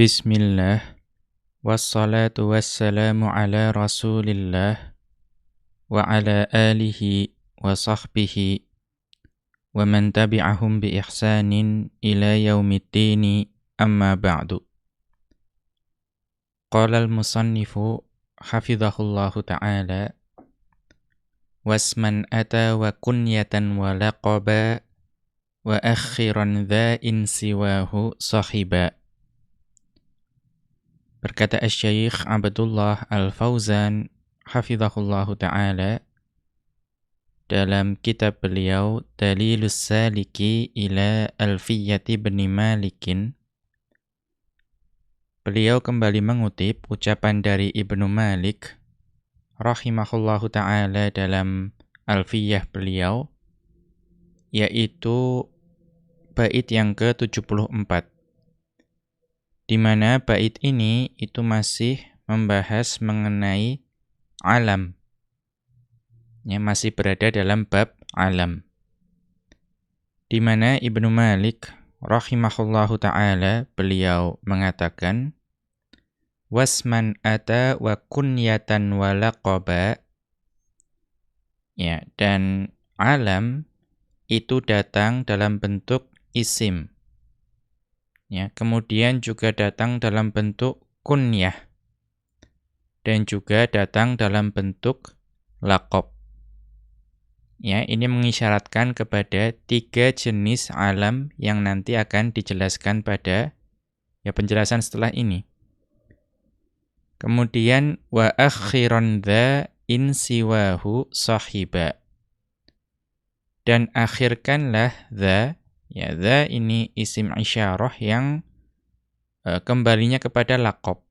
Bismillah Wassalatu wassalamu ala rasulillah Wa ala alihi wa sahbihi Wa man tabi'ahum bi ihsanin ila yaumiddini amma ba'du Qala al-musannifu hafidhahullahu ta'ala Wasman ata wa kunyatan wa laqaba Wa akhiran dha'in siwahu sahiba Berkata Syekh Abdullah Al-Fauzan hafizahullahu taala dalam kitab beliau Dalilus Saliki ila Alfiyati bin Malikin Beliau kembali mengutip ucapan dari Ibnu Malik rahimahullahu taala dalam Alfiyah beliau yaitu bait yang ke-74 di mana bait ini itu masih membahas mengenai alam. Ya, masih berada dalam bab alam. Di mana Ibnu Malik rahimahullahu taala beliau mengatakan wasman ata wa kunyatan wa laqaba ya dan alam itu datang dalam bentuk isim Ya, kemudian juga datang dalam bentuk kunyah dan juga datang dalam bentuk lakob. Ya, ini mengisyaratkan kepada tiga jenis alam yang nanti akan dijelaskan pada ya penjelasan setelah ini. Kemudian wa akhiran dha in siwahu sahiba. Dan akhirkanlah dha Ya, dha ini isim isyarah yang e, kembalinya kepada lakob.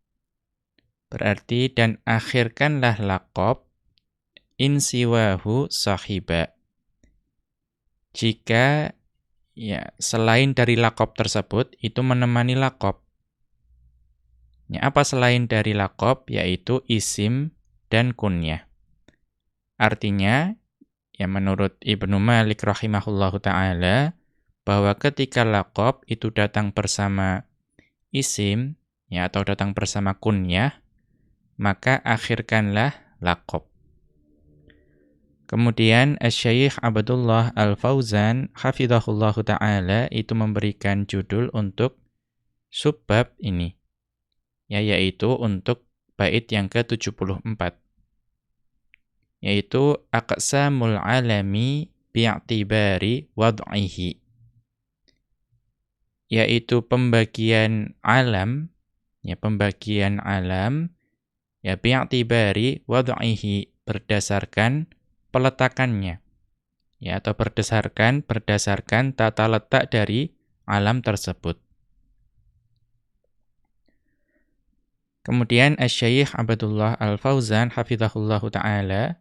Berarti dan akhirkanlah lakob insiwahu sahiba. Jika ya selain dari lakob tersebut itu menemani lakob. Ya, apa selain dari lakob yaitu isim dan kunyah. Artinya ya menurut Ibnu Malik rahimahullahu taala bahwa ketika lakob itu datang bersama isim, ya atau datang bersama kunyah, maka akhirkanlah lakob. Kemudian Syekh Abdullah Al-Fauzan hafizahullah taala itu memberikan judul untuk subbab ini. Ya yaitu untuk bait yang ke-74. Yaitu aqsamul alami bi'tibari wad'ihi yaitu pembagian alam ya pembagian alam ya bi'tibari wad'ihi berdasarkan peletakannya ya atau berdasarkan berdasarkan tata letak dari alam tersebut. Kemudian Asy-Syaikh Abdullah Al-Fauzan hafizahullahu taala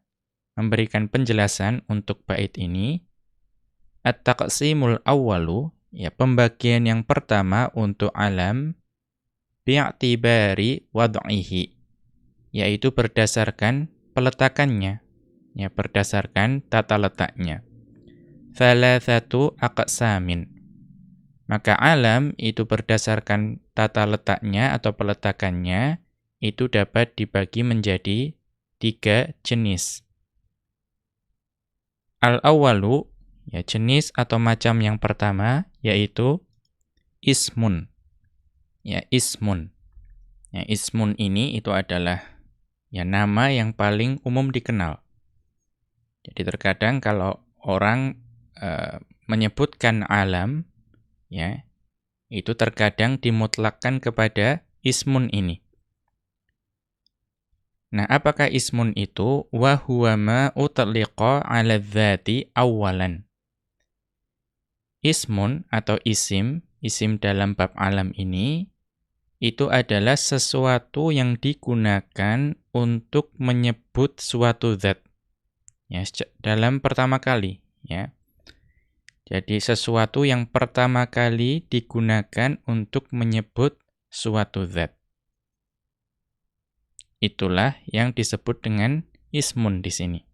memberikan penjelasan untuk bait ini. At-taqsimul awwalu Ya, pembagian yang pertama untuk alam bi'tibari wad'ihi yaitu berdasarkan peletakannya. Ya berdasarkan tata letaknya. Thalathatu aqsamin. Maka alam itu berdasarkan tata letaknya atau peletakannya itu dapat dibagi menjadi tiga jenis. Al-awwalu Ya, jenis atau macam yang pertama yaitu ismun. Ya, ismun. Ya, ismun ini itu adalah ya nama yang paling umum dikenal. Jadi terkadang kalau orang e, menyebutkan alam ya, itu terkadang dimutlakkan kepada ismun ini. Nah, apakah ismun itu wa huwa ma utliqa 'ala dzati awalan? Ismun atau isim, isim dalam bab alam ini, itu adalah sesuatu yang digunakan untuk menyebut suatu zat. Ya, dalam pertama kali, ya. Jadi sesuatu yang pertama kali digunakan untuk menyebut suatu zat. Itulah yang disebut dengan ismun di sini.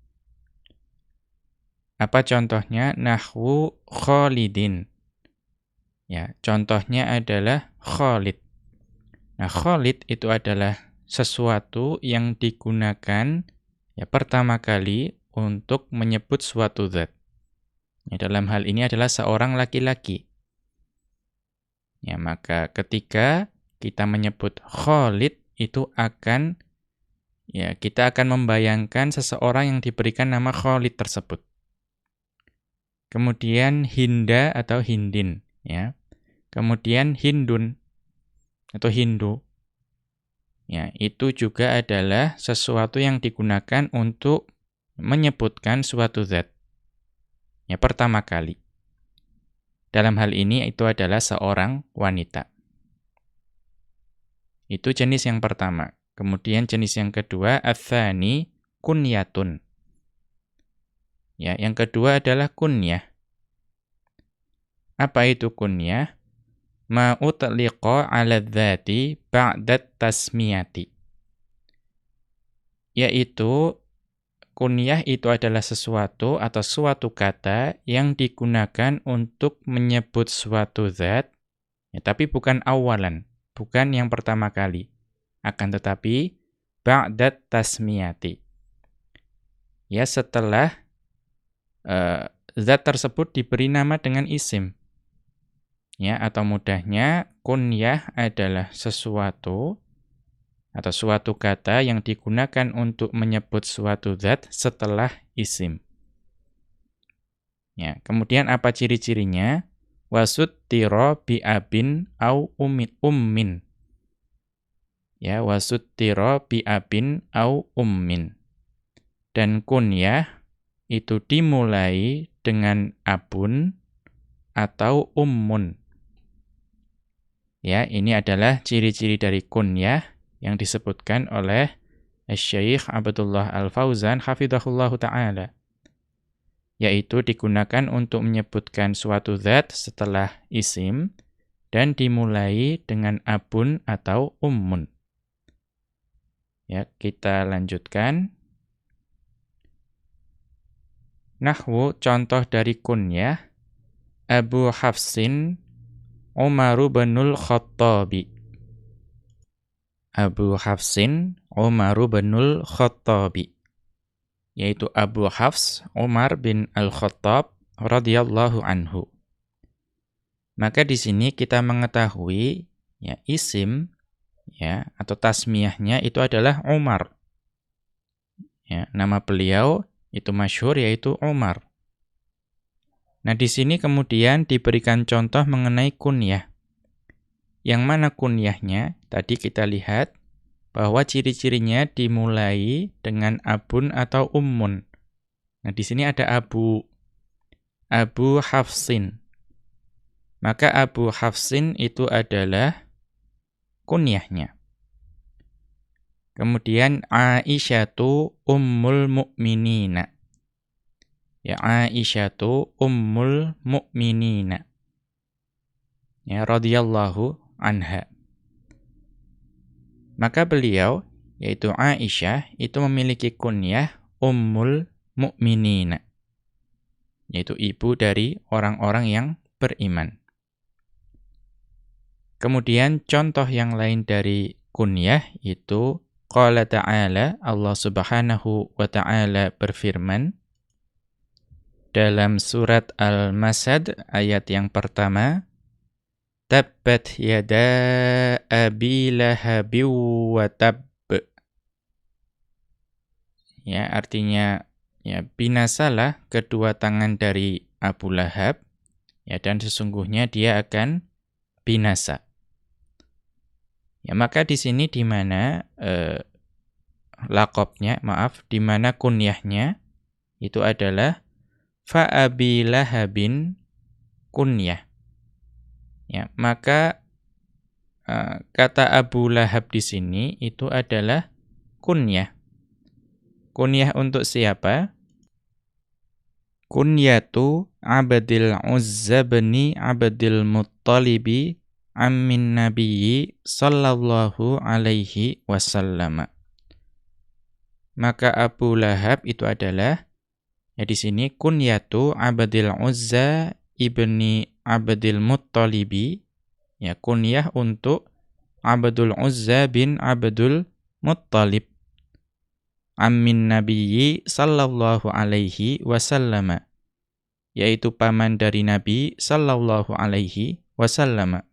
Apa contohnya? Nahwu Khalidin. Ya, contohnya adalah Khalid. Nah, Khalid itu adalah sesuatu yang digunakan ya pertama kali untuk menyebut suatu zat. Ya, dalam hal ini adalah seorang laki-laki. Ya, maka ketika kita menyebut Khalid itu akan ya kita akan membayangkan seseorang yang diberikan nama Khalid tersebut. Kemudian Hinda atau Hindin, ya. Kemudian Hindun atau Hindu. Ya, itu juga adalah sesuatu yang digunakan untuk menyebutkan suatu zat. Ya, pertama kali. Dalam hal ini itu adalah seorang wanita. Itu jenis yang pertama. Kemudian jenis yang kedua, athani kunyatun. Ya, yang kedua adalah kunyah. Apa itu kunyah? Ma utliqa 'ala dzati ba'da tasmiyati. Yaitu kunyah itu adalah sesuatu atau suatu kata yang digunakan untuk menyebut suatu zat, ya, tapi bukan awalan, bukan yang pertama kali. Akan tetapi ba'da tasmiyati. Ya, setelah uh, zat tersebut diberi nama dengan isim. Ya, atau mudahnya kunyah adalah sesuatu atau suatu kata yang digunakan untuk menyebut suatu zat setelah isim. Ya, kemudian apa ciri-cirinya? Wasut tiro bi abin au ummin ummin. Ya, wasut tiro bi abin au ummin. Dan kunyah itu dimulai dengan abun atau ummun. Ya, ini adalah ciri-ciri dari kunyah yang disebutkan oleh Syekh Abdullah Al-Fauzan hafizahullahu taala yaitu digunakan untuk menyebutkan suatu zat setelah isim dan dimulai dengan abun atau ummun. Ya, kita lanjutkan. Nahwu contoh dari kunyah Abu Hafsin Umar bin Khattabi. Abu Hafsin Umar bin Khattabi. Yaitu Abu Hafs Umar bin Al-Khattab radhiyallahu anhu. Maka di sini kita mengetahui ya isim ya atau tasmiyahnya itu adalah Umar. Ya, nama beliau itu masyhur yaitu Umar. Nah, di sini kemudian diberikan contoh mengenai kunyah. Yang mana kunyahnya? Tadi kita lihat bahwa ciri-cirinya dimulai dengan abun atau ummun. Nah, di sini ada abu. Abu Hafsin. Maka Abu Hafsin itu adalah kunyahnya. Kemudian Aisyatu ummul mu'minina. Ya Aisyatu ummul mu'minina. Ya radhiyallahu anha. Maka beliau yaitu Aisyah itu memiliki kunyah ummul mu'minina. Yaitu ibu dari orang-orang yang beriman. Kemudian contoh yang lain dari kunyah itu qala ta'ala Allah Subhanahu wa taala berfirman dalam surat Al-Masad ayat yang pertama Tabbat yada abi lahabi wa tab Ya, artinya ya binasalah kedua tangan dari Abu Lahab ya dan sesungguhnya dia akan binasa. Ya, maka di sini di mana eh, lakopnya, maaf, di mana kunyahnya itu adalah fa'abi lahabin kunyah. Ya, maka uh, kata Abu Lahab di sini itu adalah kunyah. Kunyah untuk siapa? Kunyatu Abdil Uzza bin Abdil Muttalibi ammin nabiyyi sallallahu alaihi wasallam. Maka Abu Lahab itu adalah Ya di sini kunyatu Abdil Uzza ibni Abdil Muttalibi ya kunyah untuk Abdul Uzza bin Abdul Muttalib ammin nabiyyi sallallahu alaihi wasallam yaitu paman dari Nabi sallallahu alaihi wasallam.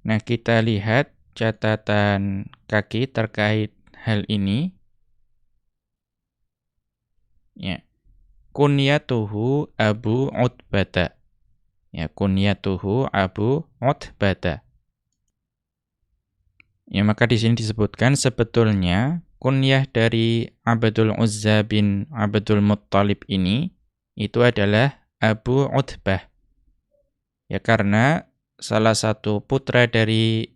Nah, kita lihat catatan kaki terkait hal ini. Ya. Kunyatuhu Abu Utbata. Ya, kunyatuhu Abu Utbata. Ya, maka di sini disebutkan sebetulnya kunyah dari Abdul Uzza bin Abdul Muttalib ini itu adalah Abu Utbah. Ya karena salah satu putra dari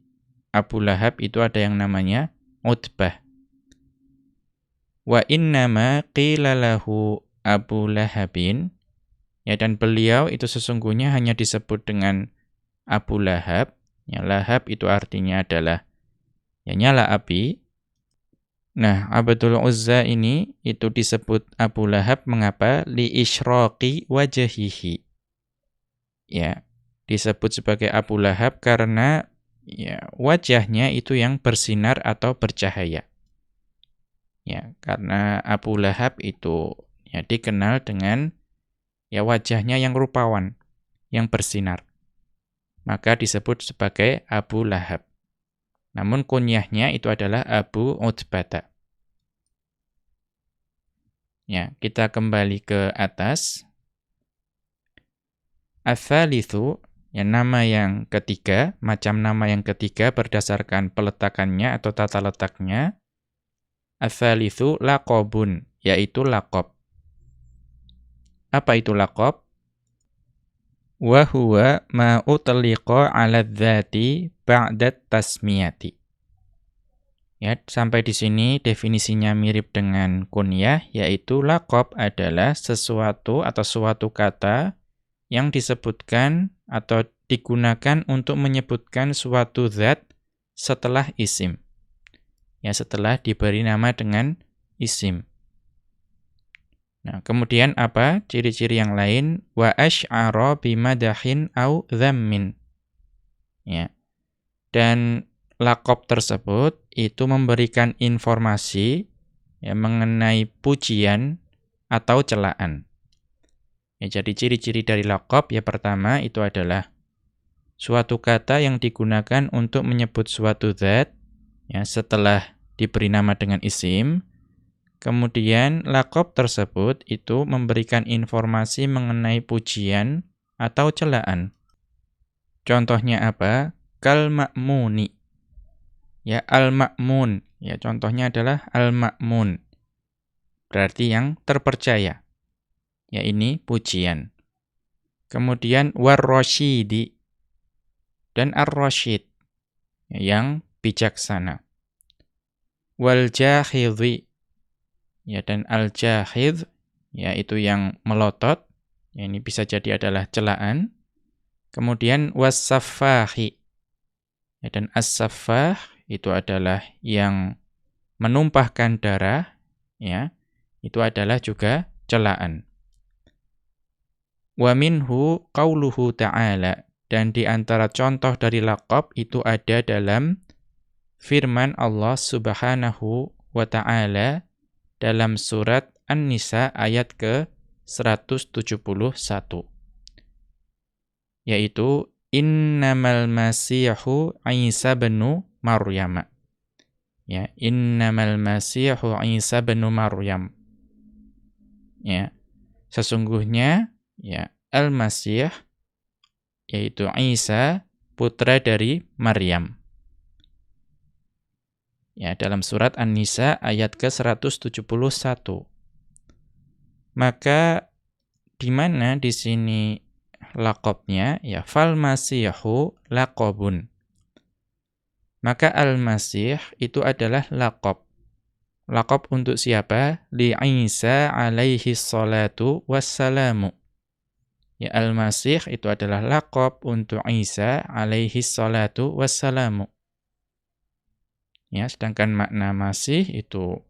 Abu Lahab itu ada yang namanya Utbah. Wa innama qila lahu Abu Lahabin ya dan beliau itu sesungguhnya hanya disebut dengan Abu Lahab. Ya Lahab itu artinya adalah ya nyala api Nah, Abdul Uzza ini itu disebut Abu Lahab mengapa li isyraqi wajhihi. Ya, disebut sebagai Abu Lahab karena ya wajahnya itu yang bersinar atau bercahaya. Ya, karena Abu Lahab itu ya dikenal dengan ya wajahnya yang rupawan, yang bersinar. Maka disebut sebagai Abu Lahab. Namun kunyahnya itu adalah Abu Utbata. Ya, kita kembali ke atas. Athalithu, ya nama yang ketiga, macam nama yang ketiga berdasarkan peletakannya atau tata letaknya. Athalithu laqabun, yaitu laqab. Apa itu laqab? Wa huwa ma utliqa 'ala dzati ba'da tasmiyati. Ya, sampai di sini definisinya mirip dengan kunyah, yaitu lakob adalah sesuatu atau suatu kata yang disebutkan atau digunakan untuk menyebutkan suatu zat setelah isim. Ya, setelah diberi nama dengan isim. Nah, kemudian apa ciri-ciri yang lain? Wa asy'ara bimadahin au dhammin. Ya. Dan lakop tersebut itu memberikan informasi ya, mengenai pujian atau celaan. Ya, jadi ciri-ciri dari lakop ya pertama itu adalah suatu kata yang digunakan untuk menyebut suatu zat ya setelah diberi nama dengan isim Kemudian lakop tersebut itu memberikan informasi mengenai pujian atau celaan. Contohnya apa? Kal ma'muni. Ya, al-ma'mun. Ya, contohnya adalah al-ma'mun. Berarti yang terpercaya. Ya, ini pujian. Kemudian war-rasyidi dan ar-rasyid. Ya, yang bijaksana. Wal-jahidhi ya dan al-jahid yaitu yang melotot ya, ini bisa jadi adalah celaan kemudian was-saffahi ya, dan as-saffah itu adalah yang menumpahkan darah ya itu adalah juga celaan wa minhu qauluhu ta'ala. Dan di antara contoh dari laqab itu ada dalam firman Allah Subhanahu wa taala dalam surat An-Nisa ayat ke-171. Yaitu innamal masihu Isa bin Maryam. Ya innamal masihu Isa bin Maryam. Ya sesungguhnya ya al-masih yaitu Isa putra dari Maryam Ya, dalam surat An-Nisa ayat ke-171. Maka di mana di sini lakopnya ya fal masihu laqabun. Maka al-masih itu adalah lakop. Lakop untuk siapa? Li Isa alaihi salatu wassalamu. Ya al-masih itu adalah lakop untuk Isa alaihi salatu wassalamu. Ya, sedangkan makna masih itu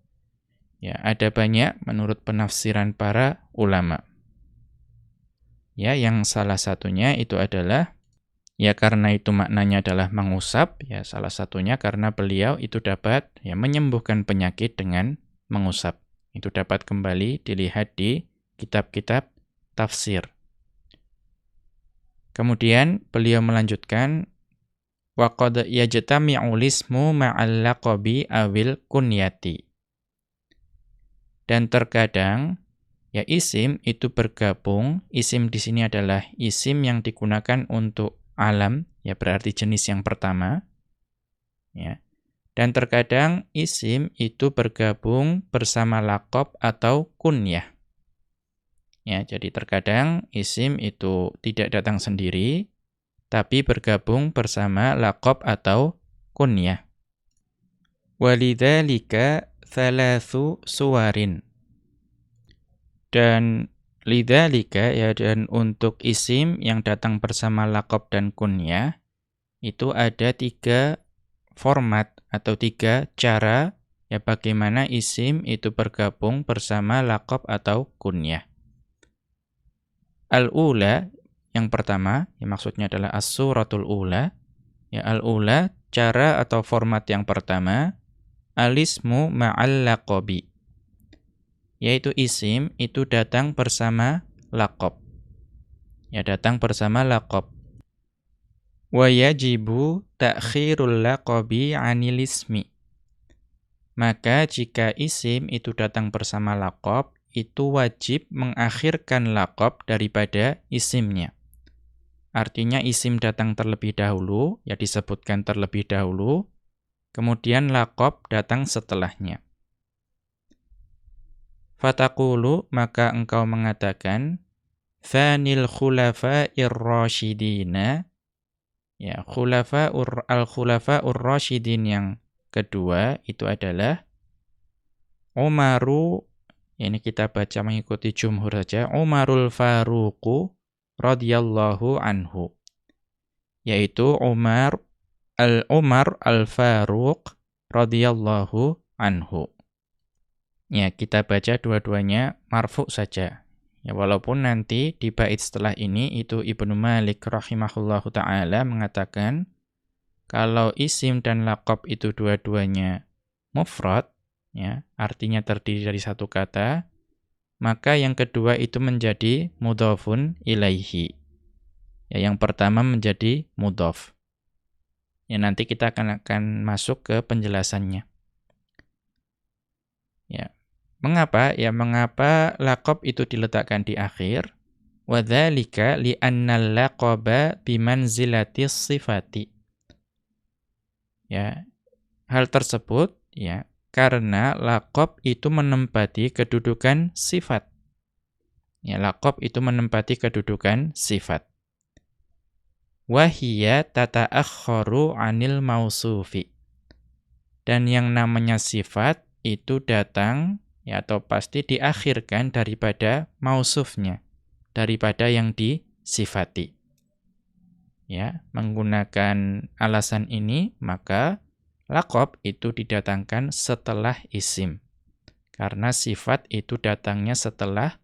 ya ada banyak menurut penafsiran para ulama. Ya, yang salah satunya itu adalah Ya karena itu maknanya adalah mengusap, ya salah satunya karena beliau itu dapat ya menyembuhkan penyakit dengan mengusap. Itu dapat kembali dilihat di kitab-kitab tafsir. Kemudian beliau melanjutkan wa qad yajtami'u lismu ma'al awil kunyati. Dan terkadang ya isim itu bergabung, isim di sini adalah isim yang digunakan untuk alam, ya berarti jenis yang pertama. Ya. Dan terkadang isim itu bergabung bersama lakob atau kunyah. Ya, jadi terkadang isim itu tidak datang sendiri, tapi bergabung bersama lakob atau kunyah. Walidhalika thalathu suwarin. Dan Lidzalika ya dan untuk isim yang datang bersama lakob dan kunyah itu ada tiga format atau tiga cara ya bagaimana isim itu bergabung bersama lakob atau kunyah. Al-ula yang pertama, yang maksudnya adalah as-suratul ula. Ya al-ula cara atau format yang pertama alismu ma'al laqabi yaitu isim itu datang bersama lakob. Ya datang bersama lakob. Wa yajibu ta'khirul laqabi 'anil ismi. Maka jika isim itu datang bersama lakob, itu wajib mengakhirkan lakob daripada isimnya. Artinya isim datang terlebih dahulu, ya disebutkan terlebih dahulu, kemudian lakob datang setelahnya. Fatakulu maka engkau mengatakan Fanil khulafa'ir rasyidina Ya, khulafa al-khulafa ur-rasyidin yang kedua itu adalah Umaru ini kita baca mengikuti jumhur saja. Umarul Faruqu radhiyallahu anhu. Yaitu Umar al-Umar al-Faruq radhiyallahu anhu. Ya, kita baca dua-duanya marfu saja. Ya, walaupun nanti di bait setelah ini itu Ibnu Malik rahimahullahu taala mengatakan kalau isim dan laqab itu dua-duanya mufrad, ya, artinya terdiri dari satu kata, maka yang kedua itu menjadi mudhafun ilaihi. Ya, yang pertama menjadi mudhaf. Ya, nanti kita akan akan masuk ke penjelasannya. Ya, Mengapa? Ya mengapa laqab itu diletakkan di akhir? Wadzalika li'annal laqaba bimanzilati sifati. Ya. Hal tersebut ya karena laqab itu menempati kedudukan sifat. Ya, laqab itu menempati kedudukan sifat. Wahiyya tata'akhkharu 'anil mausufi. Dan yang namanya sifat itu datang ya atau pasti diakhirkan daripada mausufnya, daripada yang disifati. Ya, menggunakan alasan ini maka lakob itu didatangkan setelah isim. Karena sifat itu datangnya setelah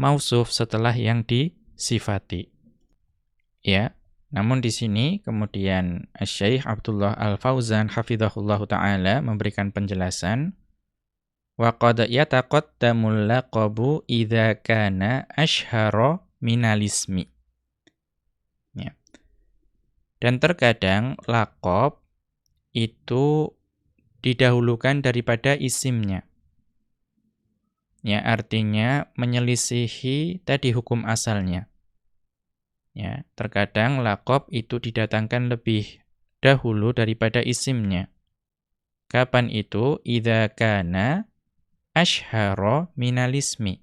mausuf, setelah yang disifati. Ya, namun di sini kemudian Syekh Abdullah Al-Fauzan hafizahullahu taala memberikan penjelasan Wa qad yataqaddamul laqabu idza kana ashhara minalismi. Ya. Dan terkadang laqab itu didahulukan daripada isimnya. Ya, artinya menyelisihi tadi hukum asalnya. Ya, terkadang laqab itu didatangkan lebih dahulu daripada isimnya. Kapan itu? Idza kana ashharo minalismi.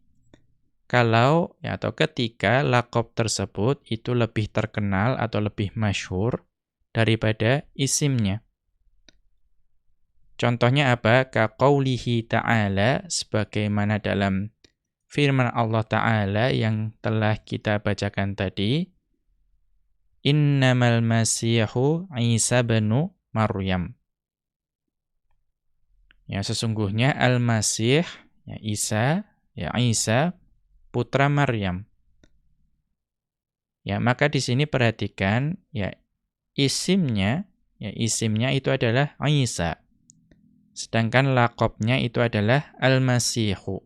Kalau ya, atau ketika lakob tersebut itu lebih terkenal atau lebih masyhur daripada isimnya. Contohnya apa? Kaqaulihi ta'ala sebagaimana dalam firman Allah Ta'ala yang telah kita bacakan tadi. Innamal masihu Isa benu Maryam. Ya, sesungguhnya Al-Masih, ya Isa, ya Isa putra Maryam. Ya, maka di sini perhatikan ya isimnya, ya isimnya itu adalah Isa. Sedangkan lakopnya itu adalah Al-Masihu.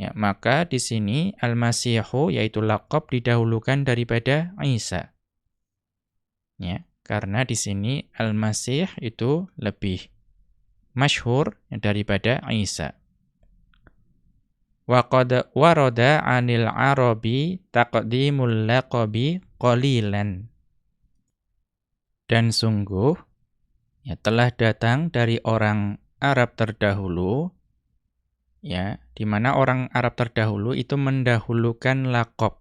Ya, maka di sini Al-Masihu yaitu lakop didahulukan daripada Isa. Ya, karena di sini Al-Masih itu lebih masyhur daripada Isa. Wa qad warada 'anil Arabi taqdimul laqabi qalilan. Dan sungguh ya telah datang dari orang Arab terdahulu ya, di mana orang Arab terdahulu itu mendahulukan lakop.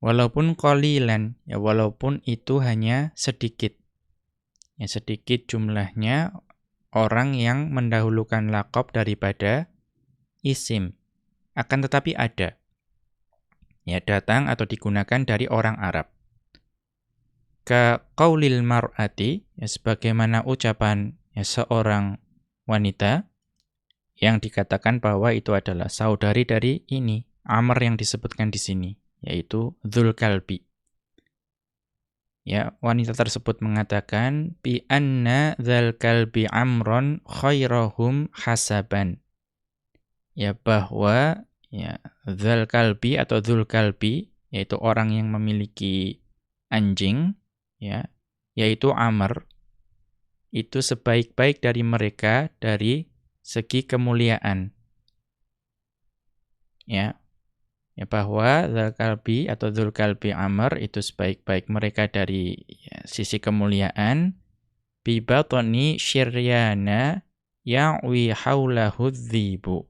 Walaupun qalilan, ya walaupun itu hanya sedikit. Ya sedikit jumlahnya orang yang mendahulukan lakop daripada isim. Akan tetapi ada. Ya datang atau digunakan dari orang Arab. Ka qaulil mar'ati, ya sebagaimana ucapan ya seorang wanita yang dikatakan bahwa itu adalah saudari dari ini, Amr yang disebutkan di sini, yaitu Dzulkalbi. Ya, wanita tersebut mengatakan bi anna dzalkalbi amron khairahum hasaban. Ya bahwa ya dzalkalbi atau dzulkalbi yaitu orang yang memiliki anjing ya, yaitu Amr itu sebaik-baik dari mereka dari segi kemuliaan. Ya. Ya bahwa Zulkalbi atau Zulkalbi Amr itu sebaik-baik mereka dari ya, sisi kemuliaan bi batni syiryana ya'wi haulahu dhibu.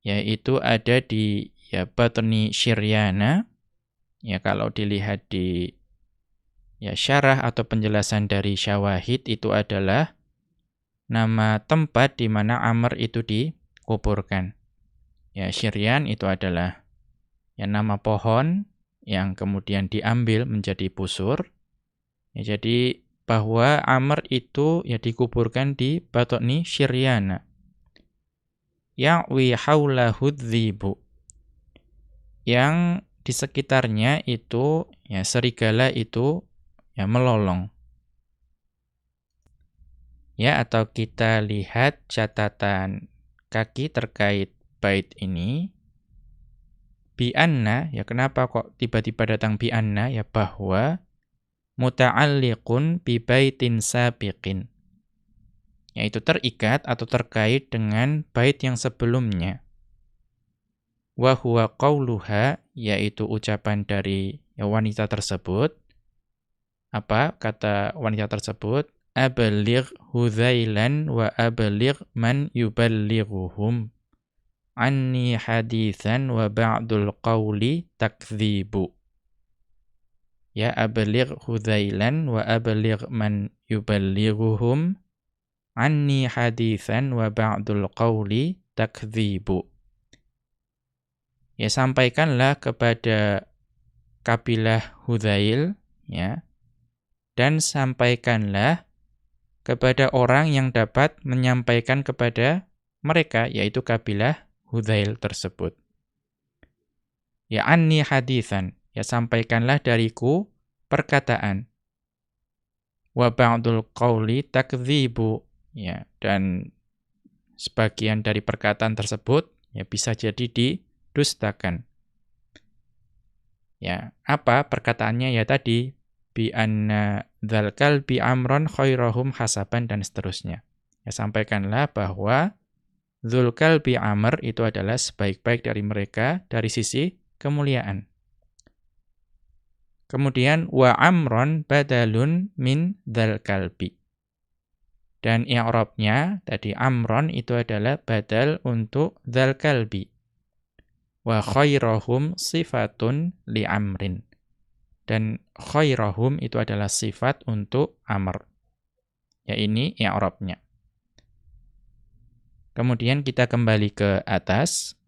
Yaitu ada di ya batni syiryana ya kalau dilihat di ya syarah atau penjelasan dari syawahid itu adalah nama tempat di mana Amr itu dikuburkan. Ya, Syirian itu adalah ya nama pohon yang kemudian diambil menjadi busur. Ya, jadi bahwa Amr itu ya dikuburkan di Batokni Syiriana. Ya'wi haulahu dhibu. Yang di sekitarnya itu ya serigala itu ya melolong. Ya atau kita lihat catatan kaki terkait bait ini. Bi anna ya kenapa kok tiba-tiba datang bi anna ya bahwa muta'alliqun bi baitin sabiqin. Yaitu terikat atau terkait dengan bait yang sebelumnya. Wa huwa yaitu ucapan dari ya, wanita tersebut apa kata wanita tersebut? Abligh hudhailan wa abligh man yuballighuhum anni hadithan wa ba'dul qawli takdhibu. Ya abligh hudhailan wa abligh man yuballighuhum anni hadithan wa ba'dul qawli takdhibu. Ya sampaikanlah kepada kabilah Hudzail ya dan sampaikanlah kepada orang yang dapat menyampaikan kepada mereka, yaitu kabilah Hudzail tersebut. Ya anni hadithan, ya sampaikanlah dariku perkataan. Wa ba'dul qawli takdzibu, ya dan sebagian dari perkataan tersebut ya bisa jadi didustakan. Ya, apa perkataannya ya tadi bi anna dzal kalbi amron khairahum hasaban dan seterusnya. Ya sampaikanlah bahwa dzul kalbi amr itu adalah sebaik-baik dari mereka dari sisi kemuliaan. Kemudian wa amron badalun min dzal kalbi. Dan i'rabnya tadi amron itu adalah badal untuk dzal kalbi. Wa khairahum sifatun li amrin. Dan khairahum itu adalah sifat untuk amr. Ya ini i'rabnya. Kemudian kita kembali ke atas.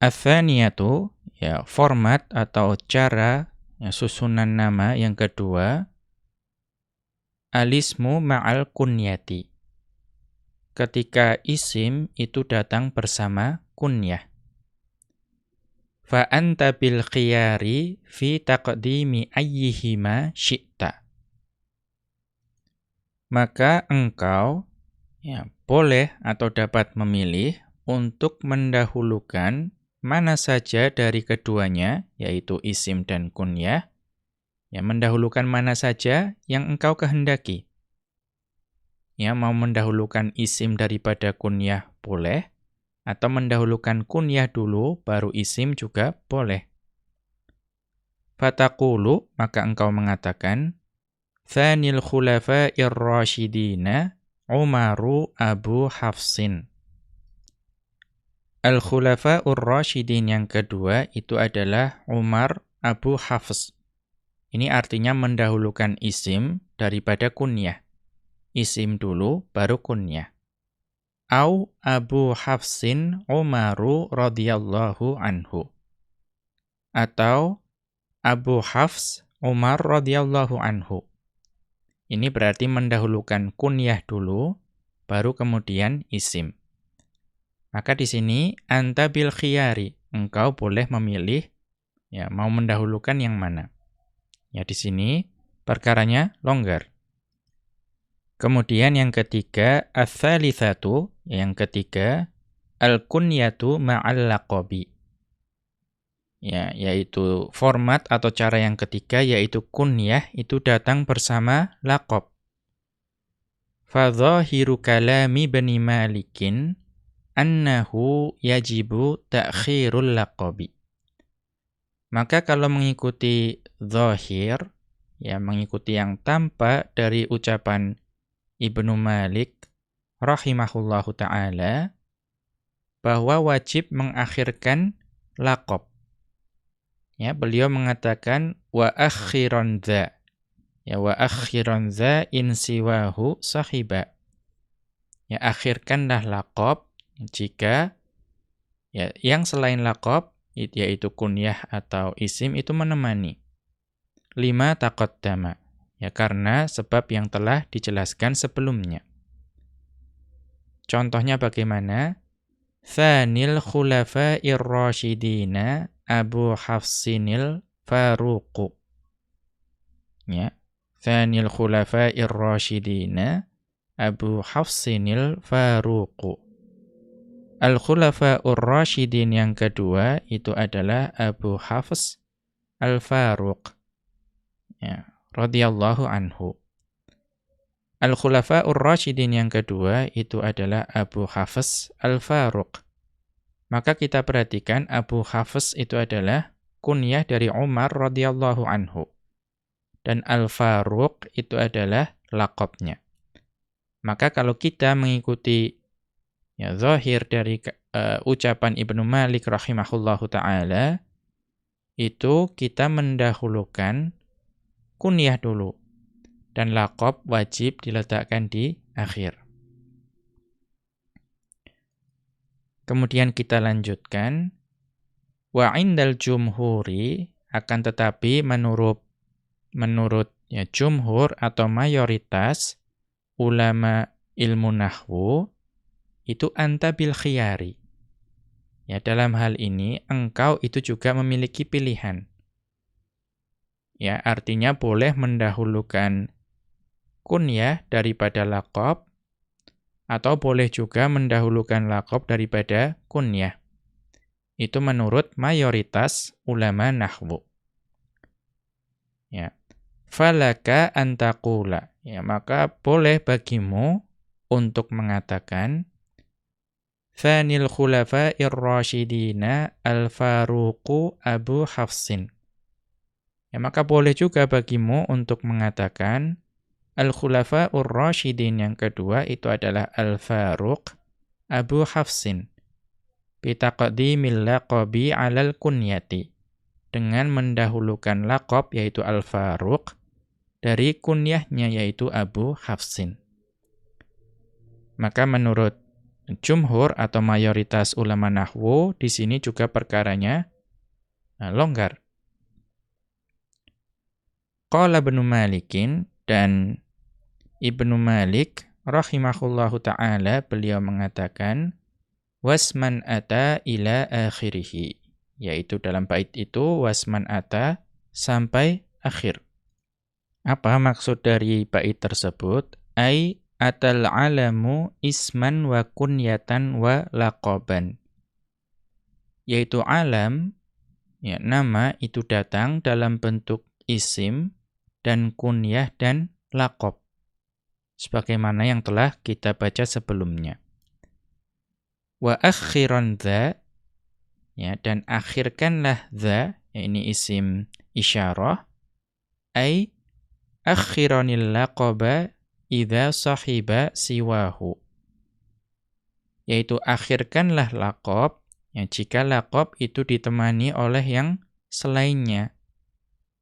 Athaniyatu ya format atau cara ya, susunan nama yang kedua alismu ma'al kunyati. Ketika isim itu datang bersama kunyah. Fa anta bil khiyari fi taqdimi ayyihima syi'ta. Maka engkau ya boleh atau dapat memilih untuk mendahulukan mana saja dari keduanya, yaitu isim dan kunyah, ya mendahulukan mana saja yang engkau kehendaki. Ya, mau mendahulukan isim daripada kunyah boleh, atau mendahulukan kunyah dulu, baru isim juga boleh. Fatakulu, maka engkau mengatakan, Thanil khulafa'ir rasyidina Umaru Abu Hafsin. Al-Khulafa'ur Rasyidin yang kedua itu adalah Umar Abu Hafs. Ini artinya mendahulukan isim daripada kunyah. Isim dulu, baru kunyah au Abu Hafsin Umaru radhiyallahu anhu. Atau Abu Hafs Umar radhiyallahu anhu. Ini berarti mendahulukan kunyah dulu, baru kemudian isim. Maka di sini anta bil khiyari, engkau boleh memilih ya mau mendahulukan yang mana. Ya di sini perkaranya longgar. Kemudian yang ketiga, ats-tsalitsatu, yang ketiga, al-kunyatu ma'al laqabi. Ya, yaitu format atau cara yang ketiga yaitu kunyah itu datang bersama laqab. Fadhahiru kalami bani Malikin annahu yajibu ta'khirul laqabi. Maka kalau mengikuti zahir, ya mengikuti yang tampak dari ucapan Ibnu Malik rahimahullahu taala bahwa wajib mengakhirkan laqab. Ya, beliau mengatakan wa akhiran dza. Ya wa akhiran dza in siwahu sahiba. Ya akhirkanlah laqab jika ya yang selain laqab yaitu kunyah atau isim itu menemani. Lima taqaddama. Ya karena sebab yang telah dijelaskan sebelumnya. Contohnya bagaimana? Thanil khulafa'ir rasyidina Abu Hafsinil Faruqu. Ya. Thanil khulafa'ir rasyidina Abu Hafsinil Faruqu. Al-Khulafa'ur Rasyidin yang kedua itu adalah Abu Hafs Al-Faruq. Ya, radhiyallahu anhu. Al-Khulafa'ur Rasyidin yang kedua itu adalah Abu Hafs Al-Faruq. Maka kita perhatikan Abu Hafs itu adalah kunyah dari Umar radhiyallahu anhu. Dan Al-Faruq itu adalah lakopnya. Maka kalau kita mengikuti ya zahir dari uh, ucapan Ibnu Malik rahimahullahu taala itu kita mendahulukan kunyah dulu. Dan lakob wajib diletakkan di akhir. Kemudian kita lanjutkan. Wa indal jumhuri akan tetapi menurut menurut ya jumhur atau mayoritas ulama ilmu nahwu itu anta bil khiyari. Ya dalam hal ini engkau itu juga memiliki pilihan. Ya, artinya boleh mendahulukan kunyah daripada lakob, atau boleh juga mendahulukan lakob daripada kunyah. Itu menurut mayoritas ulama nahwu. Ya. Falaka antakula. Ya, maka boleh bagimu untuk mengatakan Fanil khulafa'ir rasyidina al-faruqu Abu Hafsin. Ya, maka boleh juga bagimu untuk mengatakan Al-Khulafa'ur Rashidin yang kedua itu adalah Al-Faruq Abu Hafsin bitaqdimil laqabi 'alal kunyati dengan mendahulukan laqab yaitu Al-Faruq dari kunyahnya yaitu Abu Hafsin. Maka menurut jumhur atau mayoritas ulama nahwu di sini juga perkaranya nah, longgar. Qala Ibnu Malikin dan Ibnu Malik rahimahullahu taala beliau mengatakan wasman ata ila akhirih yaitu dalam bait itu wasman ata sampai akhir. Apa maksud dari bait tersebut? Ai atal alamu isman wa kunyatan wa laqaban. Yaitu alam, ya, nama itu datang dalam bentuk isim dan kunyah dan lakob. Sebagaimana yang telah kita baca sebelumnya. Wa akhiran dha ya dan akhirkanlah dha ya, ini isim isyarah ai akhiranil laqaba idza sahiba siwahu yaitu akhirkanlah laqab ya jika laqab itu ditemani oleh yang selainnya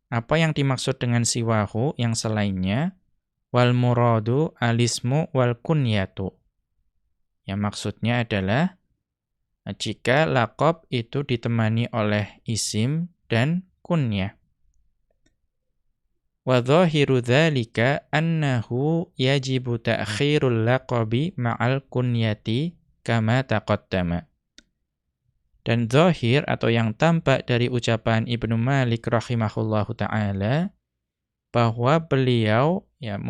apa yang dimaksud dengan siwahu yang selainnya wal muradu alismu wal kunyatu yang maksudnya adalah jika lakob itu ditemani oleh isim dan kunyah. Wa dhahiru dhalika annahu yajibu ta'khirul laqabi ma'al kunyati kama taqaddama. Dan zahir atau yang tampak dari ucapan Ibnu Malik rahimahullahu taala bahwa beliau ya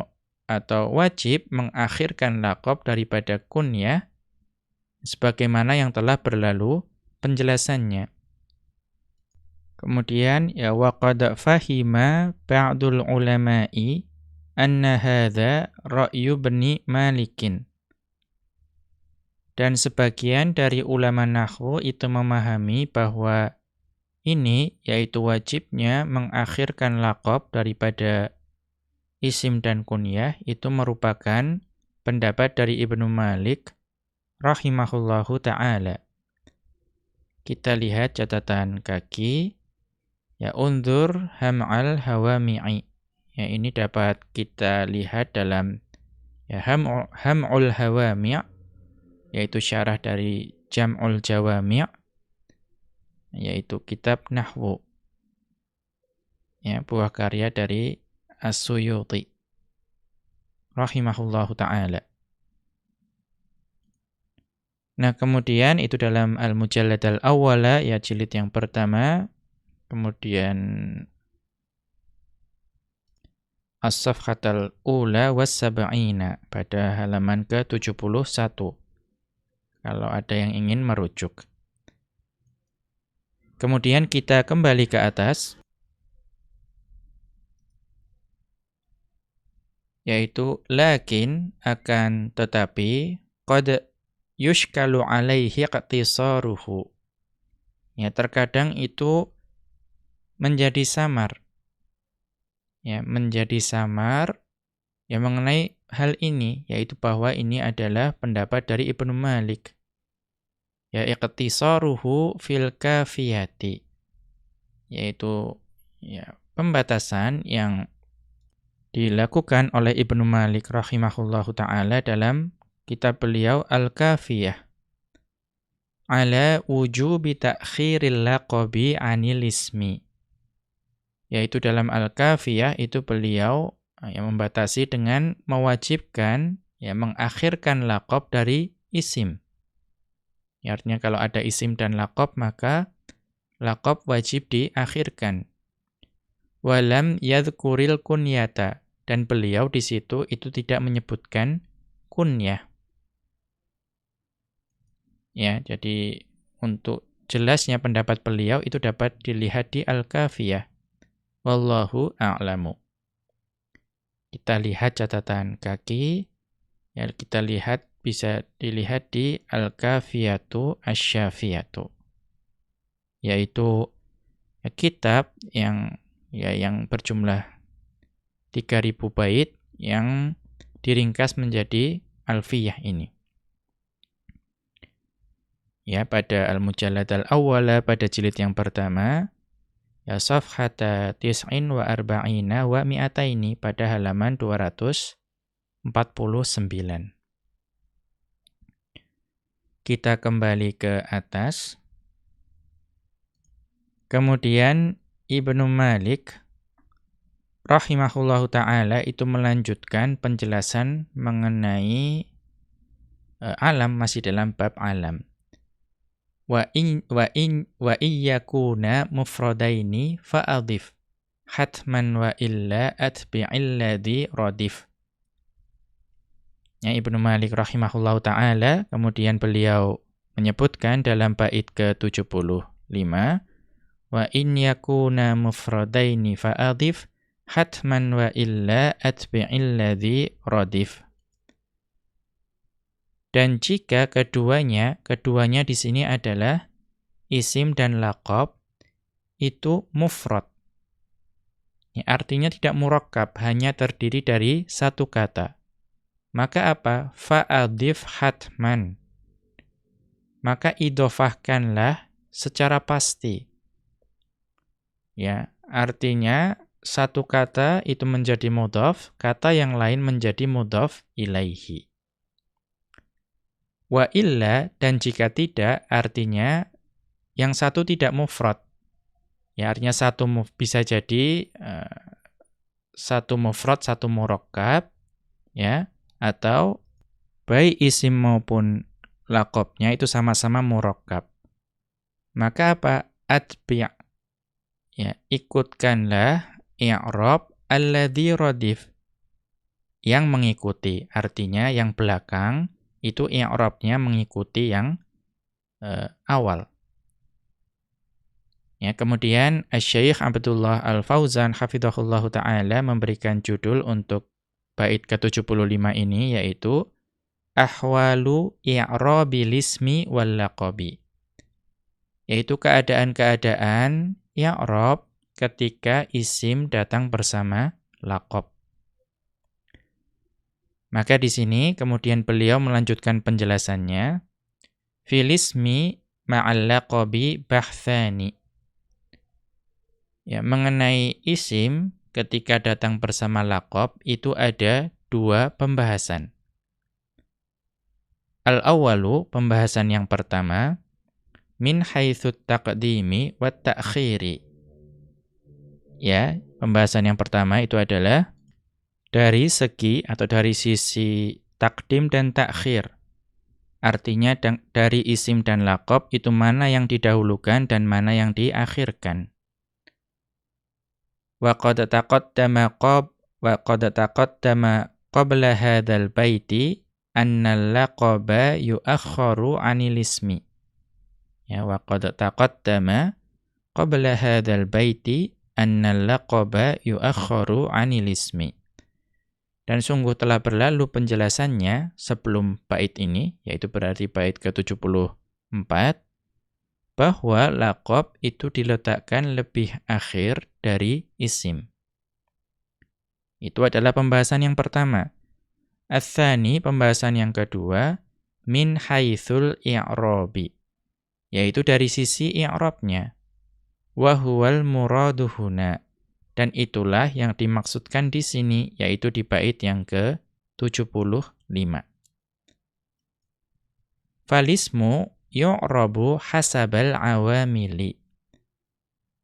atau wajib mengakhirkan lakob daripada kunyah sebagaimana yang telah berlalu penjelasannya. Kemudian ya waqad fahima ba'dul ulama'i anna hadza ra'yu bani Malikin. Dan sebagian dari ulama nahwu itu memahami bahwa ini yaitu wajibnya mengakhirkan lakob daripada isim dan kunyah itu merupakan pendapat dari Ibnu Malik rahimahullahu taala. Kita lihat catatan kaki ya undur ham'al hawami'i. Ya ini dapat kita lihat dalam ya ham'ul ham'ul hawami' yaitu syarah dari Jam'ul Jawami' yaitu kitab nahwu. Ya, buah karya dari As-Suyuti rahimahullahu taala. Nah, kemudian itu dalam Al-Mujallad al-Awwala ya jilid yang pertama, kemudian As-Safhatal Ula was pada halaman ke-71. Kalau ada yang ingin merujuk. Kemudian kita kembali ke atas. yaitu lakin akan tetapi qad yushkalu alaihi qtisaruhu ya terkadang itu menjadi samar ya menjadi samar ya mengenai hal ini yaitu bahwa ini adalah pendapat dari Ibnu Malik. Ya iqtisaruhu fil kafiyati. Yaitu ya pembatasan yang dilakukan oleh Ibnu Malik rahimahullahu taala dalam kitab beliau Al-Kafiyah. Ala wujubi ta'khiril laqabi 'anil ismi. Yaitu dalam Al-Kafiyah itu beliau eh, yang membatasi dengan mewajibkan ya mengakhirkan laqab dari isim ya, artinya kalau ada isim dan laqab maka laqab wajib diakhirkan walam yadhkuril kunyata dan beliau di situ itu tidak menyebutkan kunyah. Ya, jadi untuk jelasnya pendapat beliau itu dapat dilihat di Al-Kafiyah. Wallahu a'lamu. Kita lihat catatan kaki. Ya, kita lihat bisa dilihat di Al-Kafiyatu Asyafiyatu. Yaitu ya, kitab yang ya yang berjumlah 3000 bait yang diringkas menjadi alfiyah ini. Ya, pada Al-Mujallad al-awwala pada jilid yang pertama, ya safhata tis'in wa arba'ina wa mi'ataini pada halaman 249. Kita kembali ke atas. Kemudian Ibnu Malik rahimahullahu taala itu melanjutkan penjelasan mengenai uh, alam masih dalam bab alam. Wa in wa in wa iyyakuna mufradaini fa'adhif hatman wa illa atbi'il ladhi radif. Ya Ibnu Malik rahimahullahu taala kemudian beliau menyebutkan dalam bait ke-75 wa in yakuna mufradaini fa'adhif hatman wa illa atbi'il ladhi radif dan jika keduanya, keduanya di sini adalah isim dan lakob, itu mufrad. Ya, artinya tidak murakkab, hanya terdiri dari satu kata. Maka apa? Fa'adif hatman. Maka idofahkanlah secara pasti. Ya, artinya satu kata itu menjadi mudhaf, kata yang lain menjadi mudhaf ilaihi. Wa illa dan jika tidak artinya yang satu tidak mufrad. Ya artinya satu bisa jadi uh, satu mufrad, satu murakkab ya atau baik isim maupun lakopnya itu sama-sama murakkab. Maka apa? Atbi' ya ikutkanlah i'rab alladhi radif yang mengikuti artinya yang belakang itu i'rabnya mengikuti yang uh, awal. Ya, kemudian Syekh Abdullah Al-Fauzan hafizahullah taala memberikan judul untuk bait ke-75 ini yaitu Ahwalu i'rabil ismi wal laqabi. Yaitu keadaan-keadaan i'rab ketika isim datang bersama laqab. Maka di sini kemudian beliau melanjutkan penjelasannya. Filismi ma'allaqabi bahthani. Ya, mengenai isim ketika datang bersama laqab itu ada dua pembahasan. Al-awwalu, pembahasan yang pertama, min haitsu taqdimi wa ta'khiri. Ya, pembahasan yang pertama itu adalah dari segi atau dari sisi takdim dan takhir. Artinya dari isim dan lakob itu mana yang didahulukan dan mana yang diakhirkan. Wa qad taqaddama qab wa qad taqaddama qabla hadzal baiti anna laqaba yu'akhkharu 'anil ismi. Ya wa qad taqaddama qabla hadzal baiti anna laqaba yu'akhkharu 'anil ismi. Dan sungguh telah berlalu penjelasannya sebelum bait ini, yaitu berarti bait ke-74, bahwa lakob itu diletakkan lebih akhir dari isim. Itu adalah pembahasan yang pertama. Athani, pembahasan yang kedua, min haithul i'robi, yaitu dari sisi i'robnya. Wahuwal muraduhuna, dan itulah yang dimaksudkan di sini, yaitu di bait yang ke-75. Falismu yu'rabu hasabal awamili.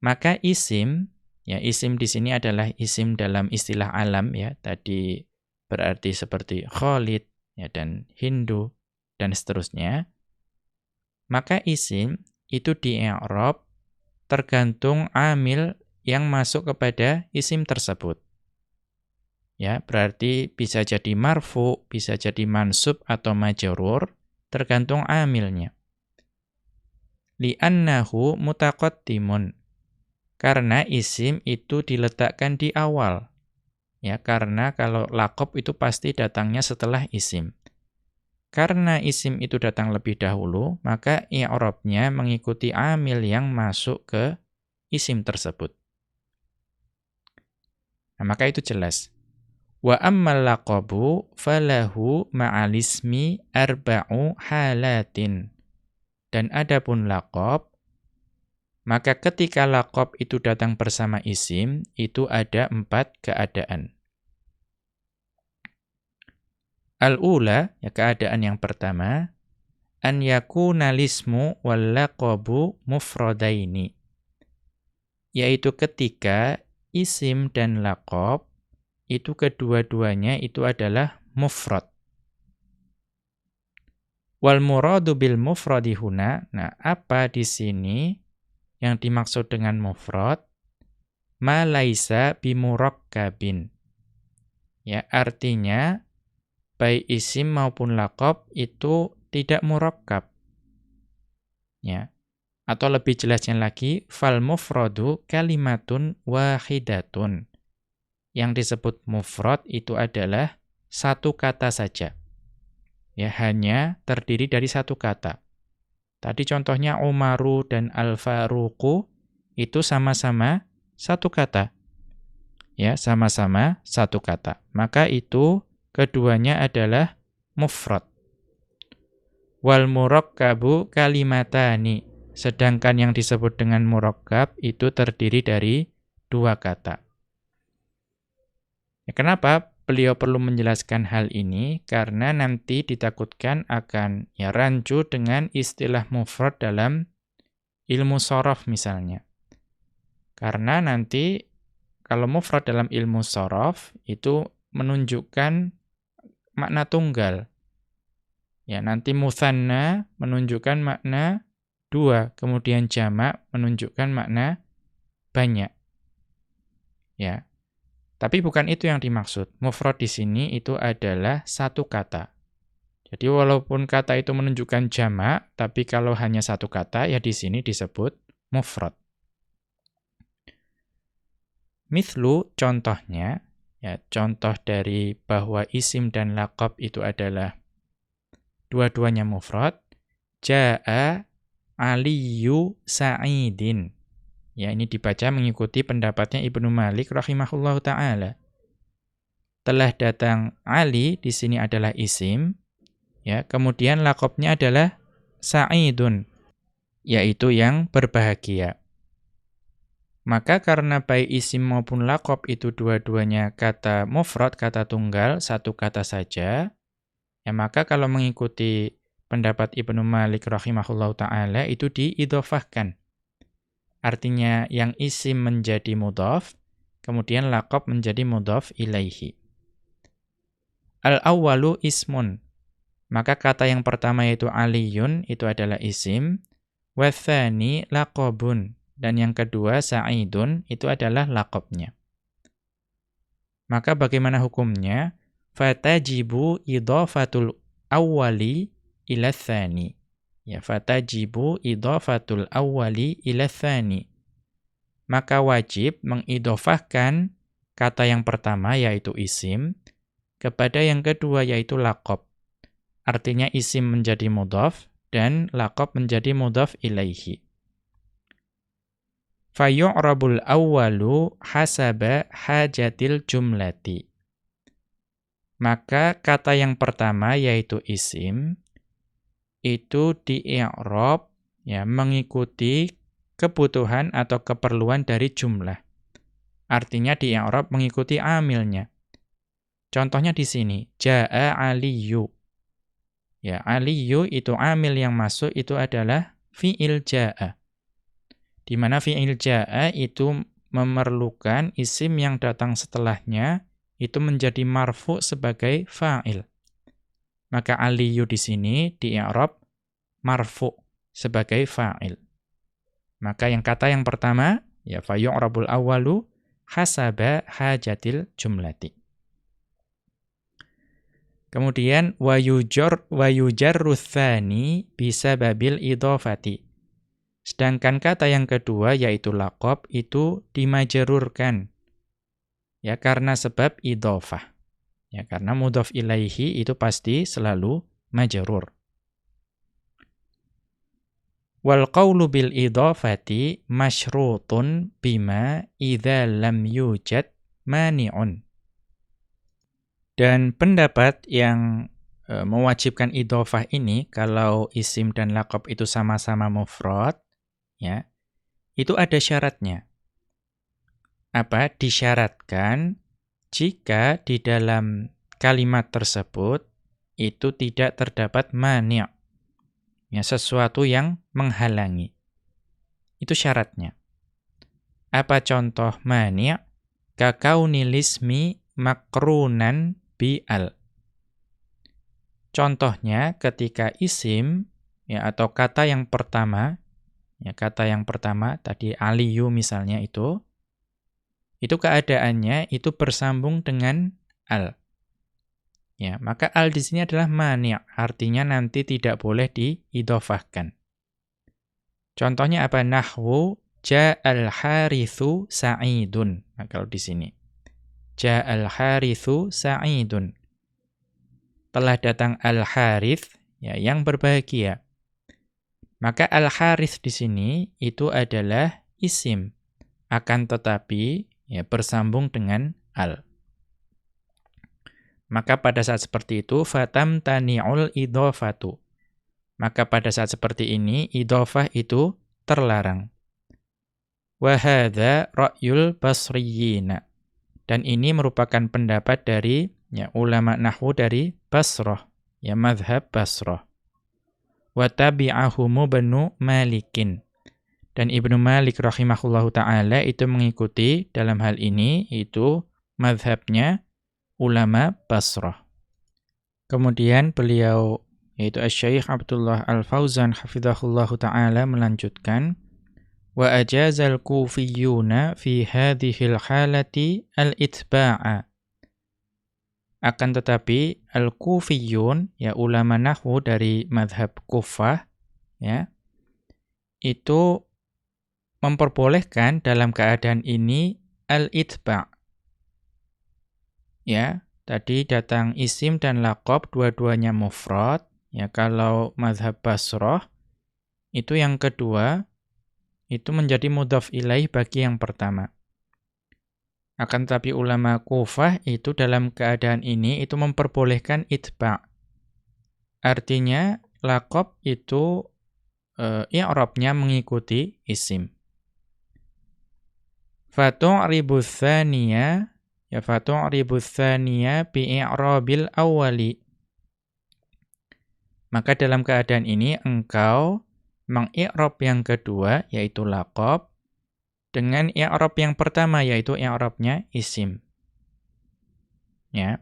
Maka isim, ya isim di sini adalah isim dalam istilah alam ya, tadi berarti seperti Khalid ya dan Hindu dan seterusnya. Maka isim itu di i'rab tergantung amil yang masuk kepada isim tersebut. Ya, berarti bisa jadi marfu, bisa jadi mansub atau majrur, tergantung amilnya. Li'annahu mutaqaddimun. Karena isim itu diletakkan di awal. Ya, karena kalau lakob itu pasti datangnya setelah isim. Karena isim itu datang lebih dahulu, maka i'rabnya mengikuti amil yang masuk ke isim tersebut. Nah, maka itu jelas. Wa ammal laqabu falahu ma'alismi arba'u halatin. Dan adapun laqab maka ketika laqab itu datang bersama isim itu ada empat keadaan. Al-ula, ya keadaan yang pertama, an yakuna lismu wal laqabu mufradaini. Yaitu ketika isim dan lakob itu kedua-duanya itu adalah mufrad. Wal muradu bil mufradi huna. Nah, apa di sini yang dimaksud dengan mufrad? Ma laisa bimurakkabin. Ya, artinya baik isim maupun lakob itu tidak murakkab. Ya. Atau lebih jelasnya lagi, fal mufradu kalimatun wahidatun. Yang disebut mufrad itu adalah satu kata saja ya hanya terdiri dari satu kata. Tadi contohnya Umaru dan Al-Faruqu itu sama-sama satu kata. Ya, sama-sama satu kata. Maka itu keduanya adalah mufrad. Wal murakkabu kalimatani. Sedangkan yang disebut dengan murakkab itu terdiri dari dua kata. Ya, kenapa? beliau perlu menjelaskan hal ini karena nanti ditakutkan akan ya rancu dengan istilah mufrad dalam ilmu sorof misalnya. Karena nanti kalau mufrad dalam ilmu sorof itu menunjukkan makna tunggal. Ya, nanti musanna menunjukkan makna dua, kemudian jamak menunjukkan makna banyak. Ya, tapi bukan itu yang dimaksud. Mufrad di sini itu adalah satu kata. Jadi walaupun kata itu menunjukkan jamak, tapi kalau hanya satu kata ya di sini disebut mufrad. Mithlu contohnya, ya contoh dari bahwa isim dan laqab itu adalah dua-duanya mufrad. Ja'a aliyu sa'idin. Ya, ini dibaca mengikuti pendapatnya Ibnu Malik rahimahullahu taala. Telah datang Ali di sini adalah isim, ya. Kemudian lakopnya adalah Sa'idun, yaitu yang berbahagia. Maka karena baik isim maupun lakop itu dua-duanya kata mufrad, kata tunggal, satu kata saja, ya maka kalau mengikuti pendapat Ibnu Malik rahimahullahu taala itu diidhofahkan Artinya yang isim menjadi mudhaf, kemudian laqab menjadi mudhaf ilaihi. Al-awwalu ismun. Maka kata yang pertama yaitu aliyun itu adalah isim, wathani laqabun dan yang kedua sa'idun itu adalah laqabnya. Maka bagaimana hukumnya? Fatajibu idhafatul awwali ila tsani. Ya fatajibu idhafatul awwali ila tsani. Maka wajib mengidhofahkan kata yang pertama yaitu isim kepada yang kedua yaitu laqab. Artinya isim menjadi mudhaf dan laqab menjadi mudhaf ilaihi. Fayu'rabul awwalu hasaba hajatil jumlati. Maka kata yang pertama yaitu isim itu di i'rab ya mengikuti kebutuhan atau keperluan dari jumlah. Artinya di i'rab mengikuti amilnya. Contohnya di sini, jaa aliyu. Ya, aliyu itu amil yang masuk itu adalah fi'il jaa. Di mana fi'il jaa itu memerlukan isim yang datang setelahnya itu menjadi marfu sebagai fa'il. Maka aliyu di sini di i'rab marfu sebagai fa'il. Maka yang kata yang pertama ya fa yu'rabul awwalu hasaba hajatil jumlati. Kemudian wayujar wayujarru tsani bisababil idhafati. Sedangkan kata yang kedua yaitu laqab itu dimajerurkan ya karena sebab idhafah. Ya, karena mudhaf ilaihi itu pasti selalu majrur. Wal qawlu bil idhafati masyrutun bima idza lam yujad mani'un. Dan pendapat yang e, mewajibkan idhafah ini kalau isim dan laqab itu sama-sama mufrad ya. Itu ada syaratnya. Apa? Disyaratkan jika di dalam kalimat tersebut itu tidak terdapat mani' ya sesuatu yang menghalangi. Itu syaratnya. Apa contoh mani'? Kakaunilismi makrunan bi al. Contohnya ketika isim ya atau kata yang pertama ya kata yang pertama tadi aliyu misalnya itu itu keadaannya itu bersambung dengan al. Ya, maka al di sini adalah mani', artinya nanti tidak boleh diidhofahkan. Contohnya apa? Nahwu ja'al harithu sa'idun. Nah, kalau di sini. Ja'al harithu sa'idun telah datang Al-Harith ya yang berbahagia. Maka Al-Harith di sini itu adalah isim akan tetapi ya bersambung dengan al. Maka pada saat seperti itu fatam tani'ul idhofatu. Maka pada saat seperti ini idhofah itu terlarang. Wa hadza ra'yul basriyina. Dan ini merupakan pendapat dari ya ulama nahwu dari Basrah, ya madhab Basrah. Wa tabi'ahumu Malikin. Dan Ibnu Malik rahimahullahu ta'ala itu mengikuti dalam hal ini itu madhabnya ulama Basrah. Kemudian beliau yaitu Asy-Syaikh Abdullah Al-Fauzan hafizahullahu taala melanjutkan wa ajazal kufiyuna fi hadhil halati al-itba'a akan tetapi al-kufiyun, ya ulama nahwu dari madhab kufah, ya, itu memperbolehkan dalam keadaan ini al-itba' ya tadi datang isim dan lakob dua-duanya mufrad ya kalau madhab basroh itu yang kedua itu menjadi mudhaf ilaih bagi yang pertama akan tetapi ulama Kufah itu dalam keadaan ini itu memperbolehkan itba. Artinya lakob itu uh, i'rabnya mengikuti isim. Fatu'ribu tsaniya ya fatu'ribu tsaniya bi i'rabil awwali. Maka dalam keadaan ini engkau mengi'rab yang kedua yaitu lakob dengan i'rab yang pertama yaitu i'rabnya isim. Ya.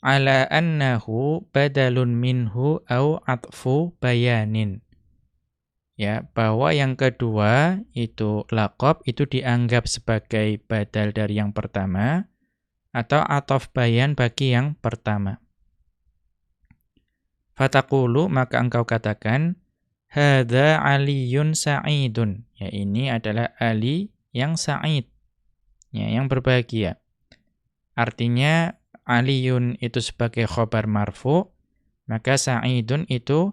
Ala annahu badalun minhu au atfu bayanin. Ya, bahwa yang kedua itu laqab itu dianggap sebagai badal dari yang pertama atau atof bayan bagi yang pertama. Fatakulu maka engkau katakan hadza aliyun sa'idun. Ya ini adalah Ali yang sa'id, ya, yang berbahagia. Artinya aliyun itu sebagai khobar marfu, maka sa'idun itu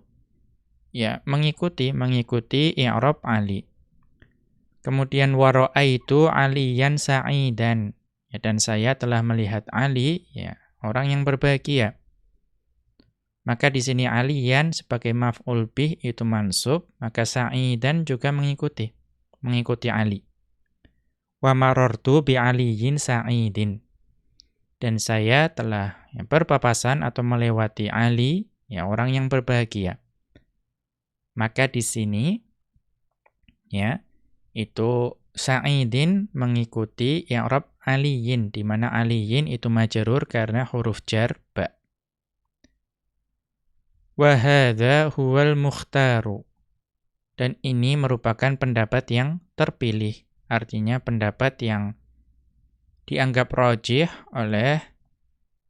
ya mengikuti mengikuti i'rab ali. Kemudian itu aliyan sa'idan. Ya, dan saya telah melihat Ali ya, orang yang berbahagia. Maka di sini aliyan sebagai maf'ul bih itu mansub, maka sa'idan juga mengikuti mengikuti Ali. Wa marartu bi aliyin sa'idin. Dan saya telah ya, berpapasan atau melewati Ali, ya orang yang berbahagia. Maka di sini ya itu Sa'idin mengikuti i'rab aliyin di mana aliyin itu majrur karena huruf jar ba. Wa hadza huwal mukhtaru. Dan ini merupakan pendapat yang terpilih. Artinya pendapat yang dianggap rajih oleh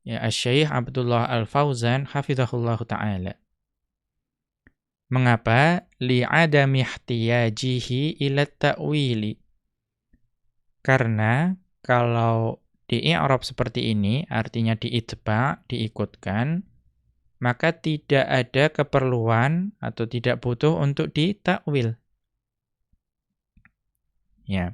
ya Syekh Abdullah Al-Fauzan hafizahullah taala. Mengapa li'adami ihtiyajihi ila ta'wili? Karena kalau di i'rab seperti ini artinya diitba, diikutkan, maka tidak ada keperluan atau tidak butuh untuk ditakwil. Ya.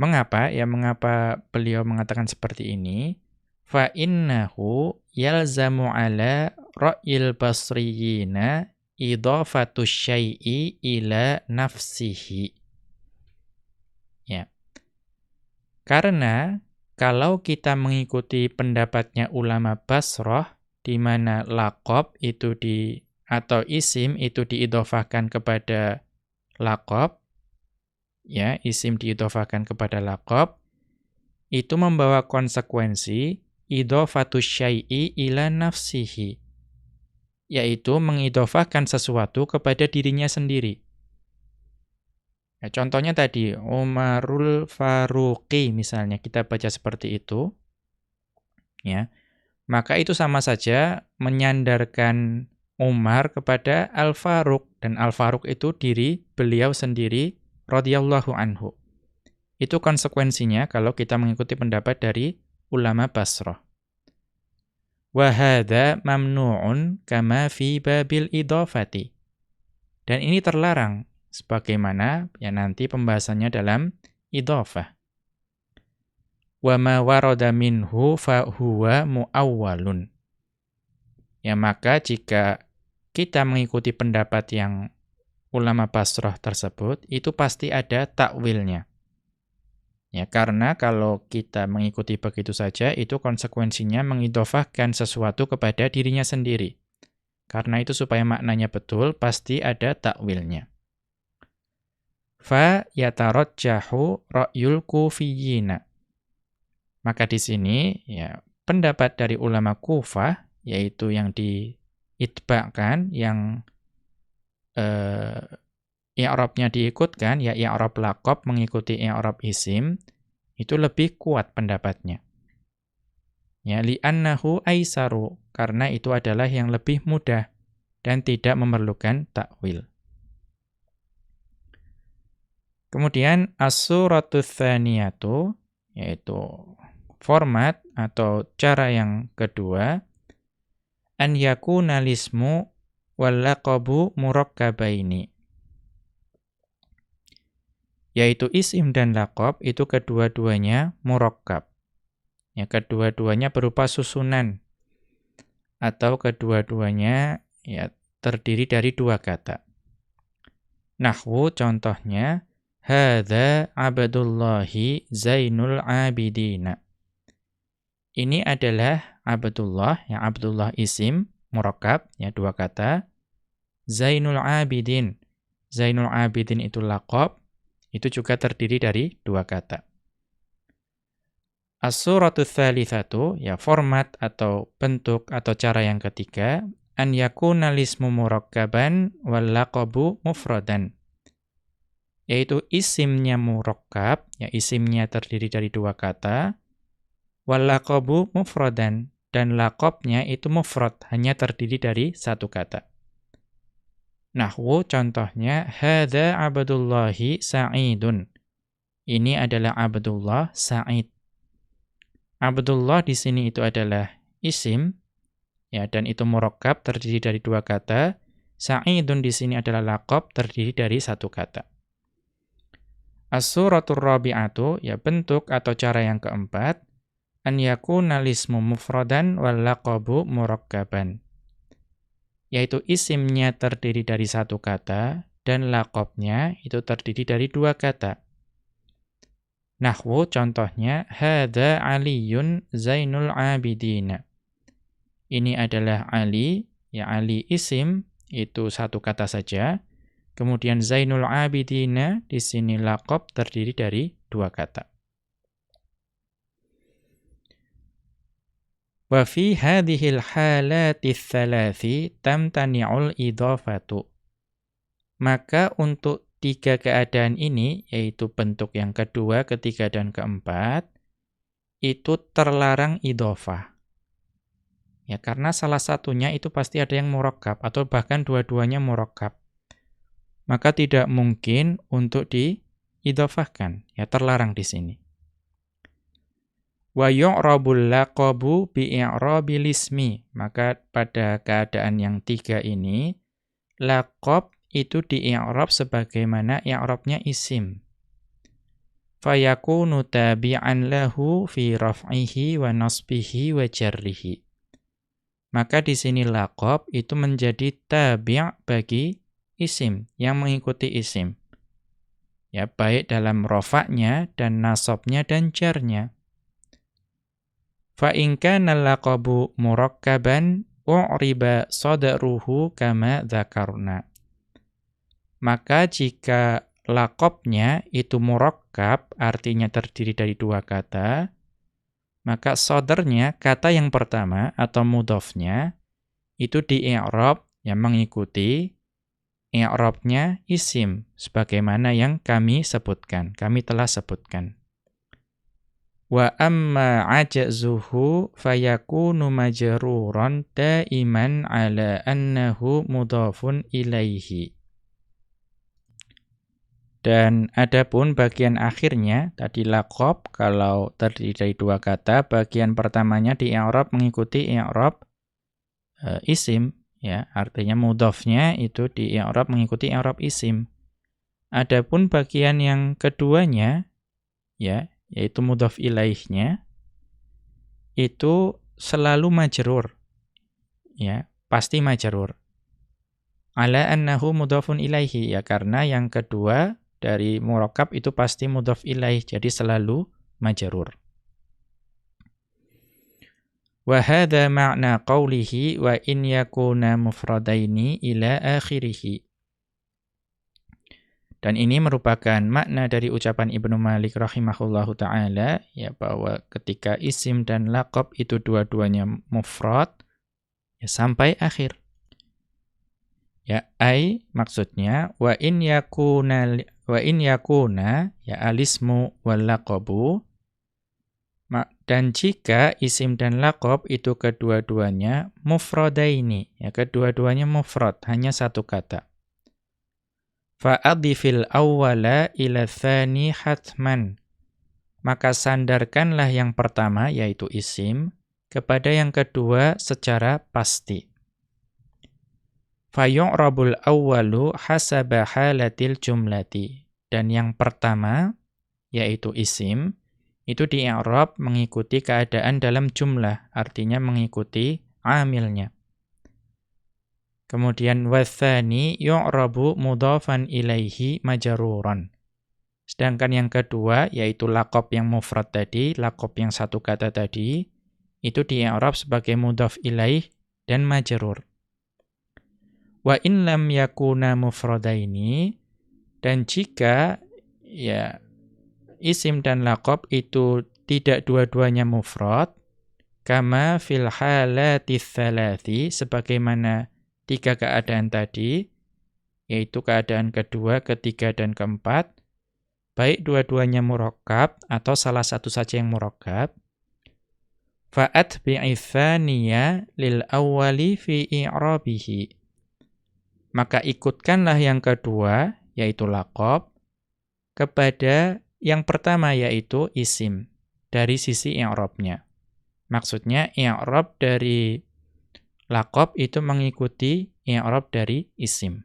Mengapa? Ya mengapa beliau mengatakan seperti ini? Fa innahu yalzamu ala ra'il basriyina idhafatu syai'i ila nafsihi. Ya. Karena kalau kita mengikuti pendapatnya ulama Basrah di mana laqab itu di atau isim itu diidhofahkan kepada laqab ya isim diidhofahkan kepada laqab itu membawa konsekuensi idhofatu syai'i ila nafsihi yaitu mengidofahkan sesuatu kepada dirinya sendiri. Ya, contohnya tadi, Umarul Faruqi misalnya, kita baca seperti itu. ya Maka itu sama saja menyandarkan Umar kepada Al-Faruq. Dan Al-Faruq itu diri beliau sendiri, radhiyallahu anhu. Itu konsekuensinya kalau kita mengikuti pendapat dari ulama Basrah. Wahada mamnu'un kama fi babil idofati. Dan ini terlarang sebagaimana ya nanti pembahasannya dalam idhofah. Wa ma warada minhu fa huwa muawwalun. Ya maka jika kita mengikuti pendapat yang ulama Basrah tersebut, itu pasti ada takwilnya. Ya, karena kalau kita mengikuti begitu saja, itu konsekuensinya mengidofahkan sesuatu kepada dirinya sendiri. Karena itu supaya maknanya betul, pasti ada takwilnya fa yatarajjahu ra'yul kufiyina. Maka di sini ya pendapat dari ulama Kufah yaitu yang diitba'kan yang eh i'rabnya diikutkan ya i'rab laqab mengikuti i'rab isim itu lebih kuat pendapatnya. Ya li'annahu aisaru karena itu adalah yang lebih mudah dan tidak memerlukan takwil. Kemudian as-suratu tsaniyatu yaitu format atau cara yang kedua an yakuna lismu wal laqabu murakkabaini yaitu isim dan laqab itu kedua-duanya murakkab. Ya, kedua-duanya berupa susunan atau kedua-duanya ya terdiri dari dua kata. Nahwu contohnya Hada Abdullahi Zainul Abidina. Ini adalah Abdullah, yang Abdullah isim, murakab, ya dua kata. Zainul Abidin. Zainul Abidin itu lakob, itu juga terdiri dari dua kata. As-suratu thalithatu, ya format atau bentuk atau cara yang ketiga, an yakuna lismu murakkaban wal laqabu mufradan yaitu isimnya murakkab, ya isimnya terdiri dari dua kata, wal laqabu mufradan dan laqabnya itu mufrad, hanya terdiri dari satu kata. Nahwu contohnya hadza Abdullahi Sa'idun. Ini adalah Abdullah Sa'id. Abdullah di sini itu adalah isim ya dan itu murakkab terdiri dari dua kata. Sa'idun di sini adalah laqab terdiri dari satu kata. As-suratul rabi'atu, ya bentuk atau cara yang keempat, an yakuna lismu mufradan wal laqabu murakkaban. Yaitu isimnya terdiri dari satu kata dan laqabnya itu terdiri dari dua kata. Nahwu contohnya hadza Aliyun Zainul Abidin. Ini adalah Ali, ya Ali isim itu satu kata saja Kemudian Zainul Abidina di sini laqab terdiri dari dua kata. Wa fi hadhil halati tsalathi tamtani'ul idhafatu. Maka untuk tiga keadaan ini, yaitu bentuk yang kedua, ketiga, dan keempat, itu terlarang idhofah. Ya, karena salah satunya itu pasti ada yang murakkab, atau bahkan dua-duanya murakkab maka tidak mungkin untuk diidhofahkan. Ya terlarang di sini. Wa yu'rabul laqabu bi'i'rabil ismi. Maka pada keadaan yang tiga ini, laqab itu di'irab sebagaimana i'rabnya isim. Fayakunu tabi'an lahu fi raf'ihi wa nasbihi wa jarrihi. Maka di sini laqab itu menjadi tabi' bagi isim, yang mengikuti isim. Ya, baik dalam rofaknya dan nasobnya dan jarnya. Fa in kana laqabu murakkaban u'riba sadruhu kama dzakarna. Maka jika lakopnya itu murakkab, artinya terdiri dari dua kata, maka sodernya, kata yang pertama atau mudofnya, itu di i'rab yang mengikuti i'rabnya isim sebagaimana yang kami sebutkan, kami telah sebutkan. Wa amma ajzuhu fayakunu majruran daiman ala annahu mudhafun ilaihi. Dan adapun bagian akhirnya tadi laqab kalau terdiri dari dua kata, bagian pertamanya di i'rab mengikuti i'rab e, isim ya, artinya mudhafnya itu di i'rab mengikuti i'rab isim. Adapun bagian yang keduanya ya, yaitu mudhaf ilaihnya, itu selalu majrur. Ya, pasti majrur. Ala annahu mudhafun ilaihi ya karena yang kedua dari murakab itu pasti mudhaf ilaih jadi selalu majrur. Wa hadha ma'na qawlihi wa in yakuna mufradaini ila akhirih. Dan ini merupakan makna dari ucapan Ibnu Malik rahimahullahu taala ya bahwa ketika isim dan laqab itu dua-duanya mufrad ya sampai akhir. Ya ai maksudnya wa in yakuna wa in yakuna ya alismu wal laqabu dan jika isim dan laqab itu kedua-duanya mufradaini ya kedua-duanya mufrad hanya satu kata Fa'adhifil awwala ila thani hatman. Maka sandarkanlah yang pertama, yaitu isim, kepada yang kedua secara pasti. Fayu'rabul awwalu hasaba halatil jumlati. Dan yang pertama, yaitu isim, itu di i'rab mengikuti keadaan dalam jumlah, artinya mengikuti amilnya. Kemudian wathani yu'rabu mudhafan ilaihi majaruran. Sedangkan yang kedua yaitu lakop yang mufrad tadi, lakop yang satu kata tadi, itu di i'rab sebagai mudhaf ilaih dan majrur. Wa in lam yakuna mufradaini dan jika ya isim dan lakop itu tidak dua-duanya mufrad kama fil halati thalathi sebagaimana tiga keadaan tadi, yaitu keadaan kedua, ketiga, dan keempat, baik dua-duanya murokab atau salah satu saja yang murokab, fa'at bi'ithaniya lil awwali fi i'rabihi. Maka ikutkanlah yang kedua, yaitu lakob, kepada yang pertama yaitu isim, dari sisi i'rabnya. Maksudnya i'rab dari Lakob itu mengikuti i'rab dari isim.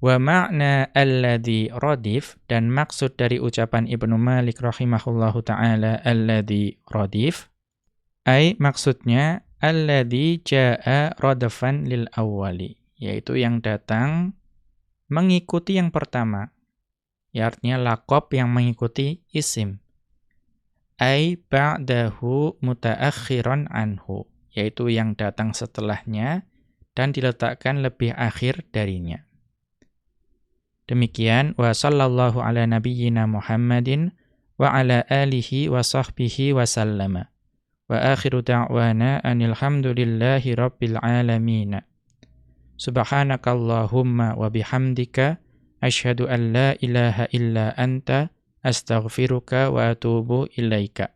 Wa ma'na alladhi radif dan maksud dari ucapan Ibnu Malik rahimahullahu taala alladhi radif ai maksudnya alladhi jaa radfan lil awwali yaitu yang datang mengikuti yang pertama. Ya artinya lakob yang mengikuti isim ay ba'dahu mutaakhiran anhu, yaitu yang datang setelahnya dan diletakkan lebih akhir darinya. Demikian wa sallallahu ala nabiyyina Muhammadin wa ala alihi wa sahbihi wa sallama. Wa akhiru da'wana anil hamdulillahi rabbil alamin. Subhanakallahumma wa bihamdika asyhadu an la ilaha illa anta astaghfiruka wa atubu ilaika.